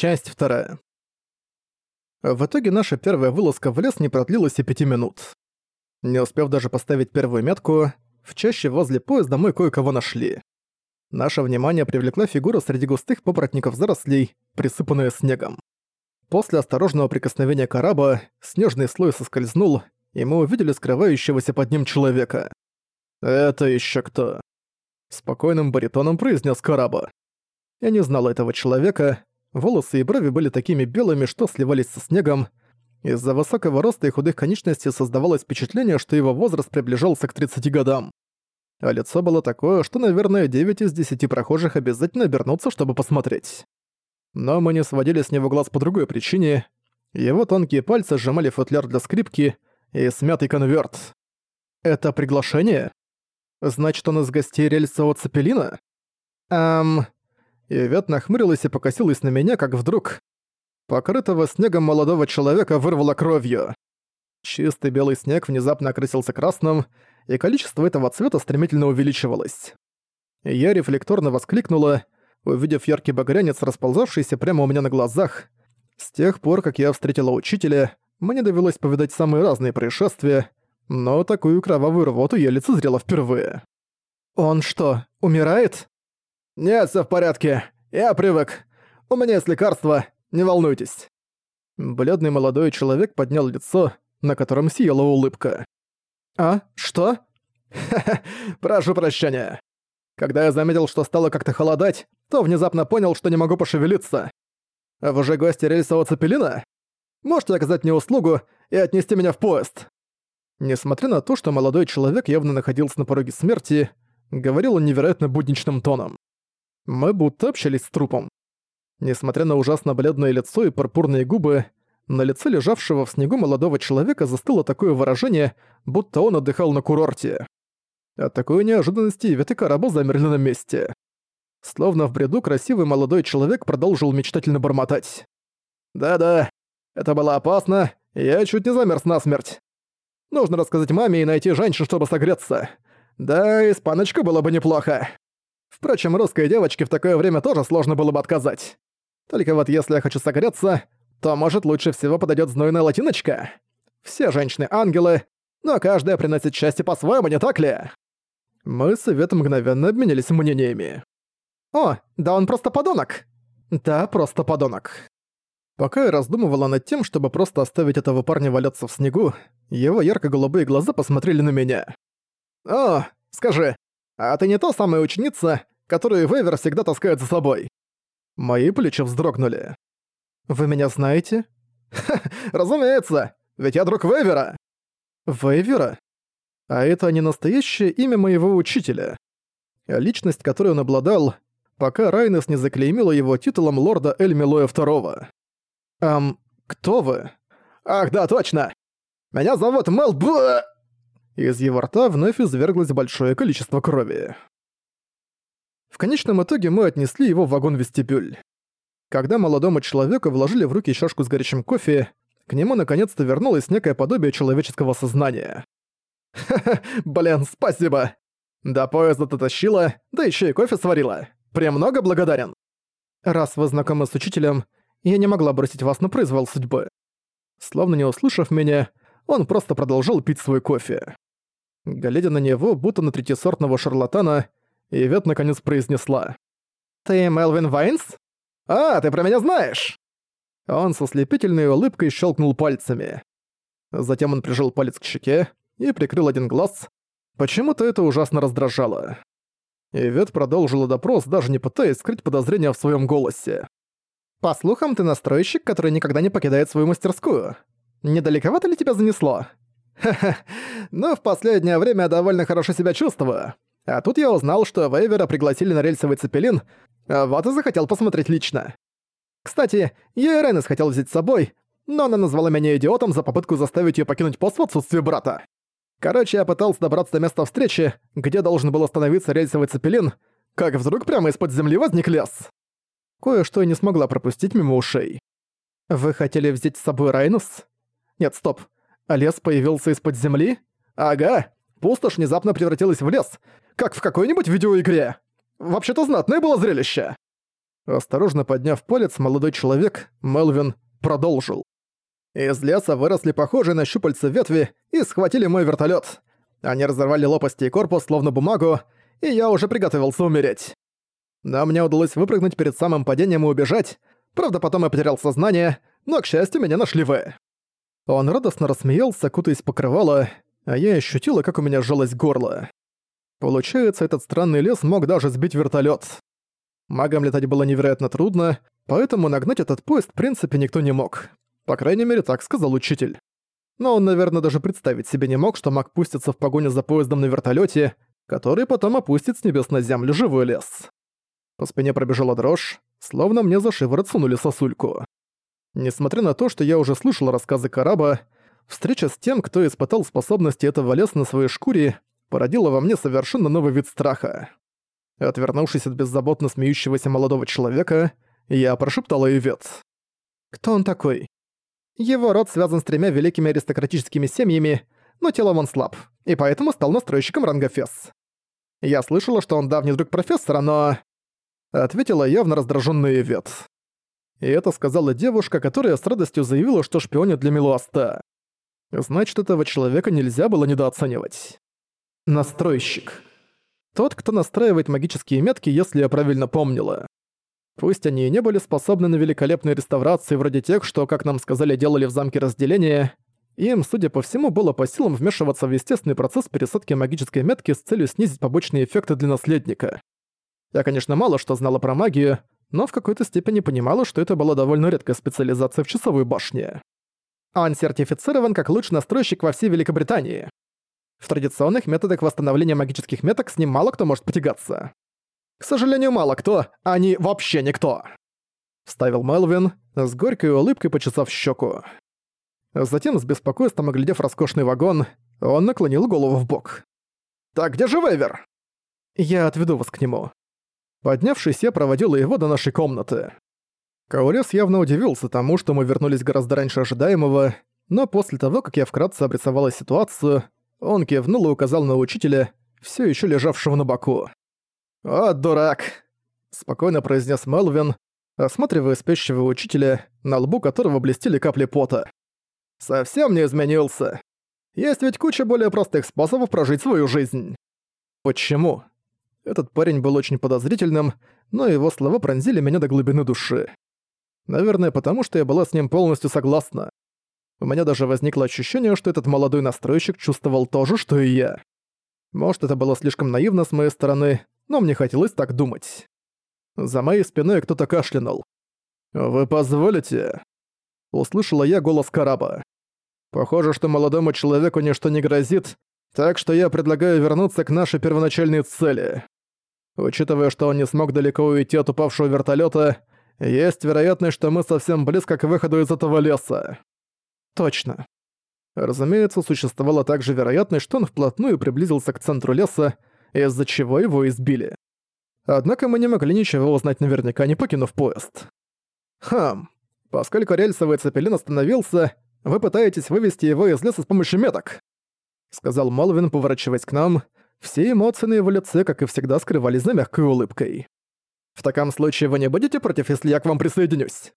Часть вторая. В итоге наша первая вылазка в лес не продлилась и пяти минут. Не успев даже поставить первую метку, в чаще возле поезда мы кое-кого нашли. Наше внимание привлекла фигура среди густых папоротников зарослей, присыпанная снегом. После осторожного прикосновения кораба снежный слой соскользнул, и мы увидели скрывающегося под ним человека. «Это еще кто?» Спокойным баритоном произнес Караба. Я не знал этого человека, волосы и брови были такими белыми, что сливались со снегом. Из-за высокого роста и худых конечностей создавалось впечатление, что его возраст приближался к 30 годам. А лицо было такое, что, наверное, 9 из 10 прохожих обязательно обернутся, чтобы посмотреть. Но мы не сводили с него глаз по другой причине. Его тонкие пальцы сжимали футляр для скрипки и смятый конверт. «Это приглашение? Значит, он из гостей рельсового цепелина?» «Эм...» Ивет нахмурилась и покосилась на меня, как вдруг... Покрытого снегом молодого человека вырвало кровью. Чистый белый снег внезапно окрасился красным, и количество этого цвета стремительно увеличивалось. Я рефлекторно воскликнула, увидев яркий багрянец, расползавшийся прямо у меня на глазах. С тех пор, как я встретила учителя, мне довелось повидать самые разные происшествия, но такую кровавую рвоту я лицезрела впервые. «Он что, умирает?» «Нет, всё в порядке. Я привык. У меня есть лекарство, не волнуйтесь». Бледный молодой человек поднял лицо, на котором сияла улыбка. «А? Что?» «Ха-ха, прошу прощения. Когда я заметил, что стало как-то холодать, то внезапно понял, что не могу пошевелиться. Вы уже гости рельсового цепелина? Можете оказать мне услугу и отнести меня в поезд?» Несмотря на то, что молодой человек явно находился на пороге смерти, говорил он невероятно будничным тоном. Мы будто общались с трупом. Несмотря на ужасно бледное лицо и пурпурные губы, на лице лежавшего в снегу молодого человека застыло такое выражение, будто он отдыхал на курорте. От такой неожиданности Ивет и Карабо замерли на месте. Словно в бреду красивый молодой человек продолжил мечтательно бормотать. «Да-да, это было опасно, я чуть не замерз насмерть. Нужно рассказать маме и найти женщин, чтобы согреться. Да, испаночка было бы неплохо». Впрочем, русской девочке в такое время тоже сложно было бы отказать. Только вот если я хочу согреться, то, может, лучше всего подойдет знойная латиночка? Все женщины ангелы, но каждая приносит счастье по-своему, не так ли? Мы с Иветом мгновенно обменялись мнениями. «О, да он просто подонок!» «Да, просто подонок». Пока я раздумывала над тем, чтобы просто оставить этого парня валяться в снегу, его ярко-голубые глаза посмотрели на меня. «О, скажи, а ты не та самая ученица, которую Вейвер всегда таскает за собой?» Мои плечи вздрогнули. «Вы меня знаете?» «Ха, разумеется, ведь я друг Вейвера!» «Вейвера? А это не настоящее имя моего учителя. Личность, которой он обладал, пока Райнес не заклеймила его титулом лорда Эльмилоя II. «Ам, кто вы?» «Ах, да, точно! Меня зовут Мел Б...» Из его рта вновь изверглось большое количество крови. В конечном итоге мы отнесли его в вагон-вестибюль. Когда молодому человеку вложили в руки чашку с горячим кофе, к нему наконец-то вернулось некое подобие человеческого сознания. «Ха-ха, блин, спасибо! До поезда ты да еще и кофе сварила. Премного благодарен!» «Раз вы знакомы с учителем, я не могла бросить вас на произвол судьбы». Словно не услышав меня, он просто продолжал пить свой кофе. Глядя на него, будто на третьесортного шарлатана, Ивет наконец произнесла. «Ты Мелвин Вайнс? А, ты про меня знаешь!» Он со слепительной улыбкой щелкнул пальцами. Затем он прижал палец к щеке и прикрыл один глаз. Почему-то это ужасно раздражало. Ивет продолжила допрос, даже не пытаясь скрыть подозрения в своем голосе. «По слухам, ты настройщик, который никогда не покидает свою мастерскую. Недалековато ли тебя занесло?» Ха-ха, ну в последнее время я довольно хорошо себя чувствую. А тут я узнал, что Вейвера пригласили на рельсовый цепелин, вот и захотел посмотреть лично. Кстати, я и Ренес хотел взять с собой, но она назвала меня идиотом за попытку заставить её покинуть пост в отсутствие брата. Короче, я пытался добраться до места встречи, где должен был остановиться рельсовый цепелин, как вдруг прямо из-под земли возник лес. Кое-что я не смогла пропустить мимо ушей. Вы хотели взять с собой Райнус? Нет, стоп. А лес появился из-под земли? Ага, пустошь внезапно превратилась в лес, как в какой-нибудь видеоигре. Вообще-то знатное было зрелище. Осторожно подняв палец, молодой человек, Мелвин, продолжил. Из леса выросли похожие на щупальца ветви и схватили мой вертолет. Они разорвали лопасти и корпус, словно бумагу, и я уже приготовился умереть. Но мне удалось выпрыгнуть перед самым падением и убежать. Правда, потом я потерял сознание, но, к счастью, меня нашли вы. Он радостно рассмеялся, кутаясь покрывало, а я ощутила, как у меня сжалось горло. Получается, этот странный лес мог даже сбить вертолет. Магам летать было невероятно трудно, поэтому нагнать этот поезд в принципе никто не мог. По крайней мере, так сказал учитель. Но он, наверное, даже представить себе не мог, что маг пустится в погоню за поездом на вертолете, который потом опустит с небес на землю живой лес. По спине пробежала дрожь, словно мне за шиворот сунули сосульку. Несмотря на то, что я уже слышал рассказы Караба, встреча с тем, кто испытал способности этого леса на своей шкуре, породила во мне совершенно новый вид страха. Отвернувшись от беззаботно смеющегося молодого человека, я прошептала Ивет. «Кто он такой?» Его род связан с тремя великими аристократическими семьями, но телом он слаб, и поэтому стал настройщиком ранга Фес. Я слышала, что он давний друг профессора, но... Ответила явно раздражённая Ивет. И это сказала девушка, которая с радостью заявила, что шпионит для Милуаста. Значит, этого человека нельзя было недооценивать. Настройщик. Тот, кто настраивает магические метки, если я правильно помнила. Пусть они и не были способны на великолепные реставрации вроде тех, что, как нам сказали, делали в замке разделения, им, судя по всему, было по силам вмешиваться в естественный процесс пересадки магической метки с целью снизить побочные эффекты для наследника. Я, конечно, мало что знала про магию, но в какой-то степени понимала, что это была довольно редкая специализация в часовой башне. Он сертифицирован как лучший настройщик во всей Великобритании. В традиционных методах восстановления магических меток с ним мало кто может потягаться. К сожалению, мало кто, они вообще никто. Вставил Мелвин, с горькой улыбкой почесав щеку. Затем, с беспокойством оглядев роскошный вагон, он наклонил голову в бок. «Так где же Вейвер?» «Я отведу вас к нему». Поднявшись, я проводила его до нашей комнаты. Каурес явно удивился тому, что мы вернулись гораздо раньше ожидаемого, но после того, как я вкратце обрисовала ситуацию, он кивнул и указал на учителя, все еще лежавшего на боку. «О, дурак!» — спокойно произнес Мелвин, осматривая спящего учителя, на лбу которого блестели капли пота. «Совсем не изменился. Есть ведь куча более простых способов прожить свою жизнь». «Почему?» Этот парень был очень подозрительным, но его слова пронзили меня до глубины души. Наверное, потому что я была с ним полностью согласна. У меня даже возникло ощущение, что этот молодой настройщик чувствовал то же, что и я. Может, это было слишком наивно с моей стороны, но мне хотелось так думать. За моей спиной кто-то кашлянул. «Вы позволите?» Услышала я голос Караба. «Похоже, что молодому человеку ничто не грозит, так что я предлагаю вернуться к нашей первоначальной цели. Учитывая, что он не смог далеко уйти от упавшего вертолета, есть вероятность, что мы совсем близко к выходу из этого леса». «Точно», Разумеется, существовала также вероятность, что он вплотную приблизился к центру леса, из-за чего его избили. Однако мы не могли ничего узнать наверняка, не покинув поезд. Хм, поскольку рельсовый цепелин остановился, вы пытаетесь вывести его из леса с помощью меток, сказал Малвин, поворачиваясь к нам. Все эмоции на его лице, как и всегда, скрывались за мягкой улыбкой. В таком случае вы не будете против, если я к вам присоединюсь?